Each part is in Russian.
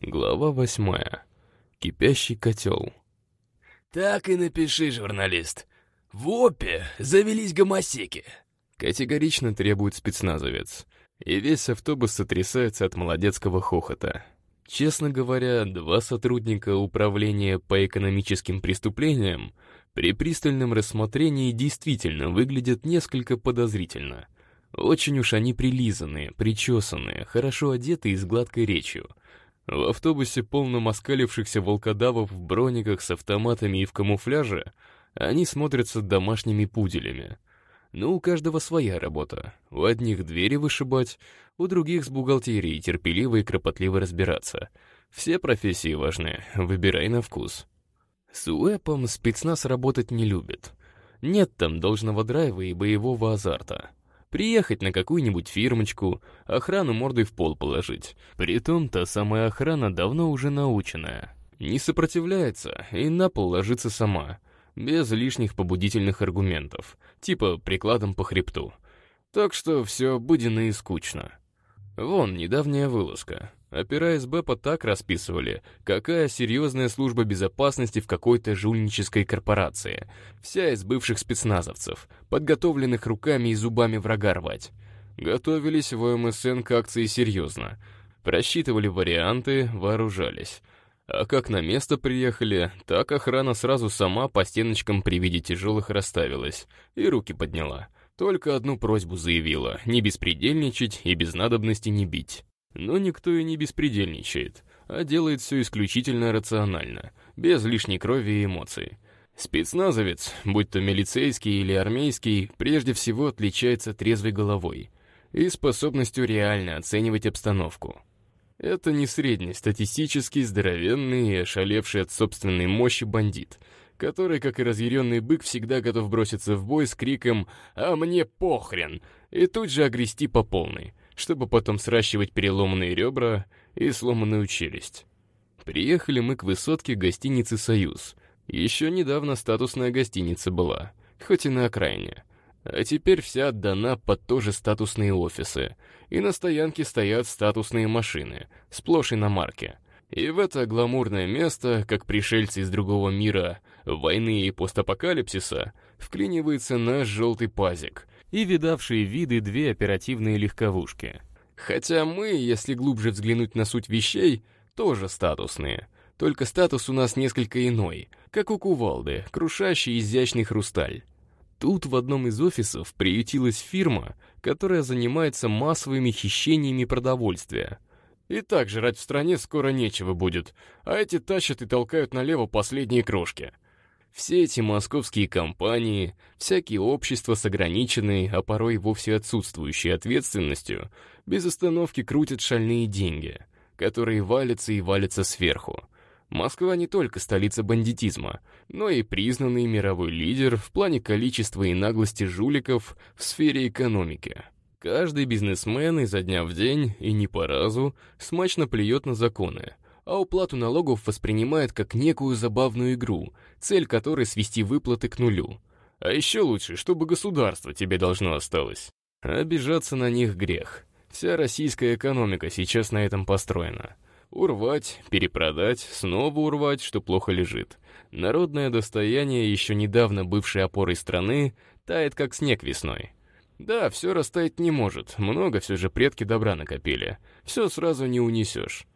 Глава восьмая. Кипящий котел. «Так и напиши, журналист. В ОПе завелись гомосеки!» Категорично требует спецназовец. И весь автобус сотрясается от молодецкого хохота. Честно говоря, два сотрудника управления по экономическим преступлениям при пристальном рассмотрении действительно выглядят несколько подозрительно. Очень уж они прилизанные, причесанные, хорошо одеты и с гладкой речью. В автобусе, полном оскалившихся волкодавов в брониках с автоматами и в камуфляже, они смотрятся домашними пуделями. Но у каждого своя работа. У одних двери вышибать, у других с бухгалтерией терпеливо и кропотливо разбираться. Все профессии важны, выбирай на вкус. С УЭПом спецназ работать не любит. Нет там должного драйва и боевого азарта. Приехать на какую-нибудь фирмочку, охрану мордой в пол положить. Притом та самая охрана давно уже наученная. Не сопротивляется и на пол ложится сама, без лишних побудительных аргументов, типа прикладом по хребту. Так что все обыденно и скучно. Вон, недавняя вылазка. Опера СБПа так расписывали, какая серьезная служба безопасности в какой-то жульнической корпорации. Вся из бывших спецназовцев, подготовленных руками и зубами врага рвать. Готовились в ОМСН к акции серьезно. Просчитывали варианты, вооружались. А как на место приехали, так охрана сразу сама по стеночкам при виде тяжелых расставилась и руки подняла. Только одну просьбу заявила — не беспредельничать и без надобности не бить. Но никто и не беспредельничает, а делает все исключительно рационально, без лишней крови и эмоций. Спецназовец, будь то милицейский или армейский, прежде всего отличается трезвой головой и способностью реально оценивать обстановку. Это не среднестатистический, здоровенный и ошалевший от собственной мощи бандит, который, как и разъяренный бык, всегда готов броситься в бой с криком «А мне похрен!» и тут же огрести по полной — чтобы потом сращивать переломанные ребра и сломанную челюсть. Приехали мы к высотке гостиницы «Союз». Еще недавно статусная гостиница была, хоть и на окраине. А теперь вся отдана под тоже статусные офисы, и на стоянке стоят статусные машины, сплошь иномарки. И в это гламурное место, как пришельцы из другого мира, войны и постапокалипсиса, вклинивается наш желтый пазик, и видавшие виды две оперативные легковушки. Хотя мы, если глубже взглянуть на суть вещей, тоже статусные. Только статус у нас несколько иной, как у кувалды, крушащий изящный хрусталь. Тут в одном из офисов приютилась фирма, которая занимается массовыми хищениями продовольствия. И так жрать в стране скоро нечего будет, а эти тащат и толкают налево последние крошки. Все эти московские компании, всякие общества с ограниченной, а порой вовсе отсутствующей ответственностью, без остановки крутят шальные деньги, которые валятся и валятся сверху. Москва не только столица бандитизма, но и признанный мировой лидер в плане количества и наглости жуликов в сфере экономики. Каждый бизнесмен изо дня в день, и не по разу, смачно плюет на законы, а уплату налогов воспринимает как некую забавную игру, цель которой свести выплаты к нулю. А еще лучше, чтобы государство тебе должно осталось. Обижаться на них грех. Вся российская экономика сейчас на этом построена. Урвать, перепродать, снова урвать, что плохо лежит. Народное достояние, еще недавно бывшей опорой страны, тает как снег весной. Да, все растаять не может, много все же предки добра накопили. Все сразу не унесешь.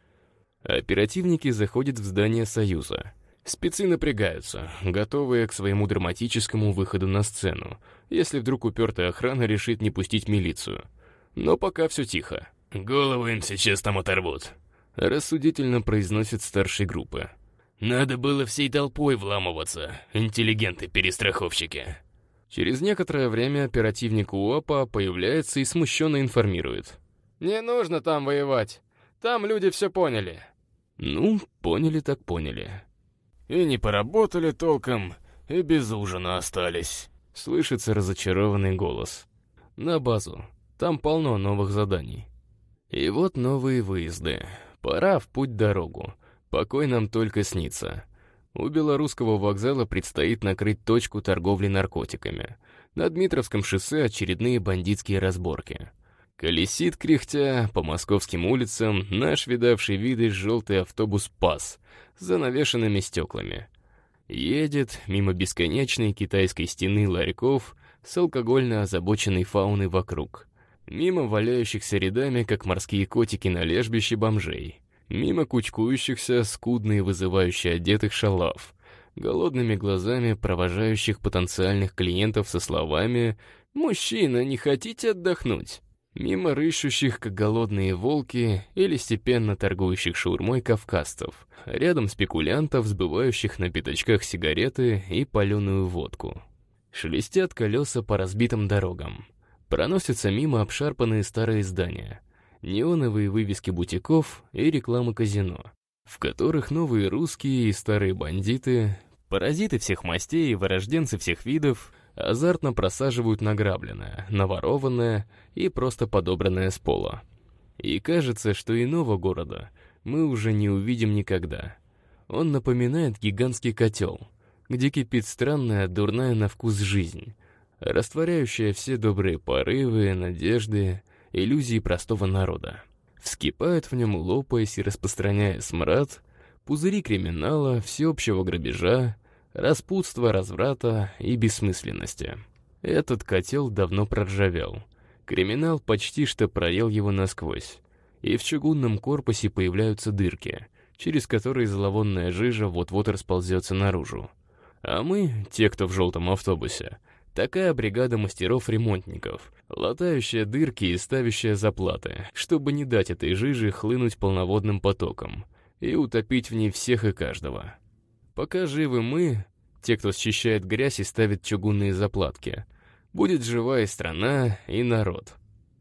Оперативники заходят в здание Союза. Спецы напрягаются, готовые к своему драматическому выходу на сцену, если вдруг упертая охрана решит не пустить милицию. Но пока все тихо. «Голову им сейчас там оторвут», — рассудительно произносит старшей группы. «Надо было всей толпой вламываться, интеллигенты-перестраховщики». Через некоторое время оперативник УАПа появляется и смущенно информирует. «Не нужно там воевать. Там люди все поняли. Ну, поняли так поняли. И не поработали толком, и без ужина остались. Слышится разочарованный голос. На базу. Там полно новых заданий. И вот новые выезды. Пора в путь-дорогу. Покой нам только снится. У белорусского вокзала предстоит накрыть точку торговли наркотиками. На Дмитровском шоссе очередные бандитские разборки. Колесит, кряхтя, по московским улицам наш видавший виды желтый автобус «ПАС» за навешанными стеклами. Едет мимо бесконечной китайской стены ларьков с алкогольно озабоченной фауной вокруг. Мимо валяющихся рядами, как морские котики на лежбище бомжей. Мимо кучкующихся, скудно и вызывающе одетых шалав. Голодными глазами провожающих потенциальных клиентов со словами «Мужчина, не хотите отдохнуть?» Мимо рыщущих, как голодные волки, или степенно торгующих шаурмой кавказцев, рядом спекулянтов, сбывающих на пятачках сигареты и паленую водку. Шелестят колеса по разбитым дорогам. Проносятся мимо обшарпанные старые здания, неоновые вывески бутиков и рекламы казино, в которых новые русские и старые бандиты, паразиты всех мастей и вырожденцы всех видов азартно просаживают награбленное, наворованное и просто подобранное с пола. И кажется, что иного города мы уже не увидим никогда. Он напоминает гигантский котел, где кипит странная, дурная на вкус жизнь, растворяющая все добрые порывы, надежды, иллюзии простого народа. Вскипает в нем, лопаясь и распространяя смрад, пузыри криминала, всеобщего грабежа, распутства, разврата и бессмысленности. Этот котел давно проржавел. Криминал почти что проел его насквозь. И в чугунном корпусе появляются дырки, через которые зловонная жижа вот-вот расползется наружу. А мы, те, кто в желтом автобусе, такая бригада мастеров-ремонтников, латающая дырки и ставящая заплаты, чтобы не дать этой жиже хлынуть полноводным потоком и утопить в ней всех и каждого. Пока живы мы, те, кто счищает грязь и ставит чугунные заплатки, будет жива и страна, и народ.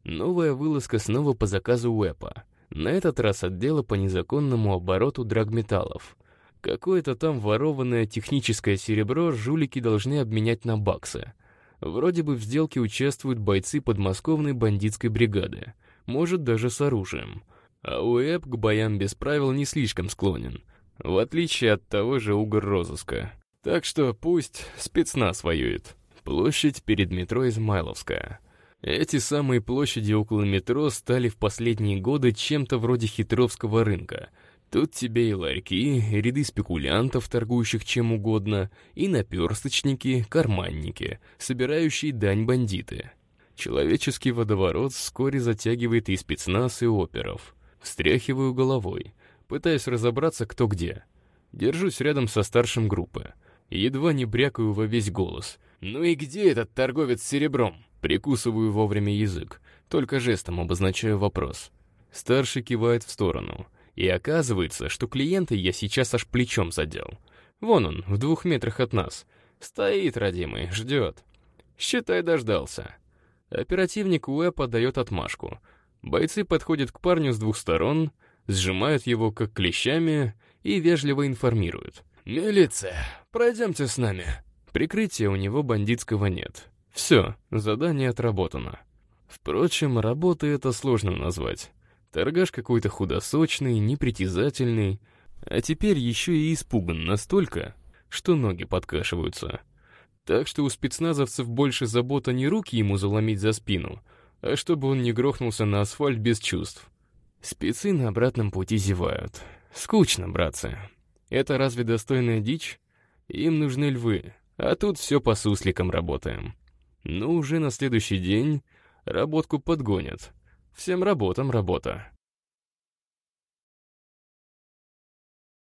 Новая вылазка снова по заказу УЭПа. На этот раз отдела по незаконному обороту драгметаллов. Какое-то там ворованное техническое серебро жулики должны обменять на баксы. Вроде бы в сделке участвуют бойцы подмосковной бандитской бригады. Может, даже с оружием. А УЭП к боям без правил не слишком склонен — в отличие от того же угор-розыска. Так что пусть спецназ воюет. Площадь перед метро Измайловская. Эти самые площади около метро стали в последние годы чем-то вроде хитровского рынка. Тут тебе и ларьки, и ряды спекулянтов, торгующих чем угодно, и наперсточники, карманники, собирающие дань бандиты. Человеческий водоворот вскоре затягивает и спецназ, и оперов. Встряхиваю головой — пытаясь разобраться, кто где. Держусь рядом со старшим группы. Едва не брякаю во весь голос. «Ну и где этот торговец серебром?» Прикусываю вовремя язык, только жестом обозначаю вопрос. Старший кивает в сторону. И оказывается, что клиента я сейчас аж плечом задел. Вон он, в двух метрах от нас. Стоит, родимый, ждет. Считай, дождался. Оперативник Уэп отдает отмашку. Бойцы подходят к парню с двух сторон — сжимают его как клещами и вежливо информируют. «Милиция, пройдемте с нами». Прикрытия у него бандитского нет. Все, задание отработано. Впрочем, работы это сложно назвать. Торгаш какой-то худосочный, непритязательный, а теперь еще и испуган настолько, что ноги подкашиваются. Так что у спецназовцев больше забота не руки ему заломить за спину, а чтобы он не грохнулся на асфальт без чувств. Спецы на обратном пути зевают. Скучно, братцы. Это разве достойная дичь? Им нужны львы, а тут все по сусликам работаем. Но уже на следующий день работку подгонят. Всем работам работа.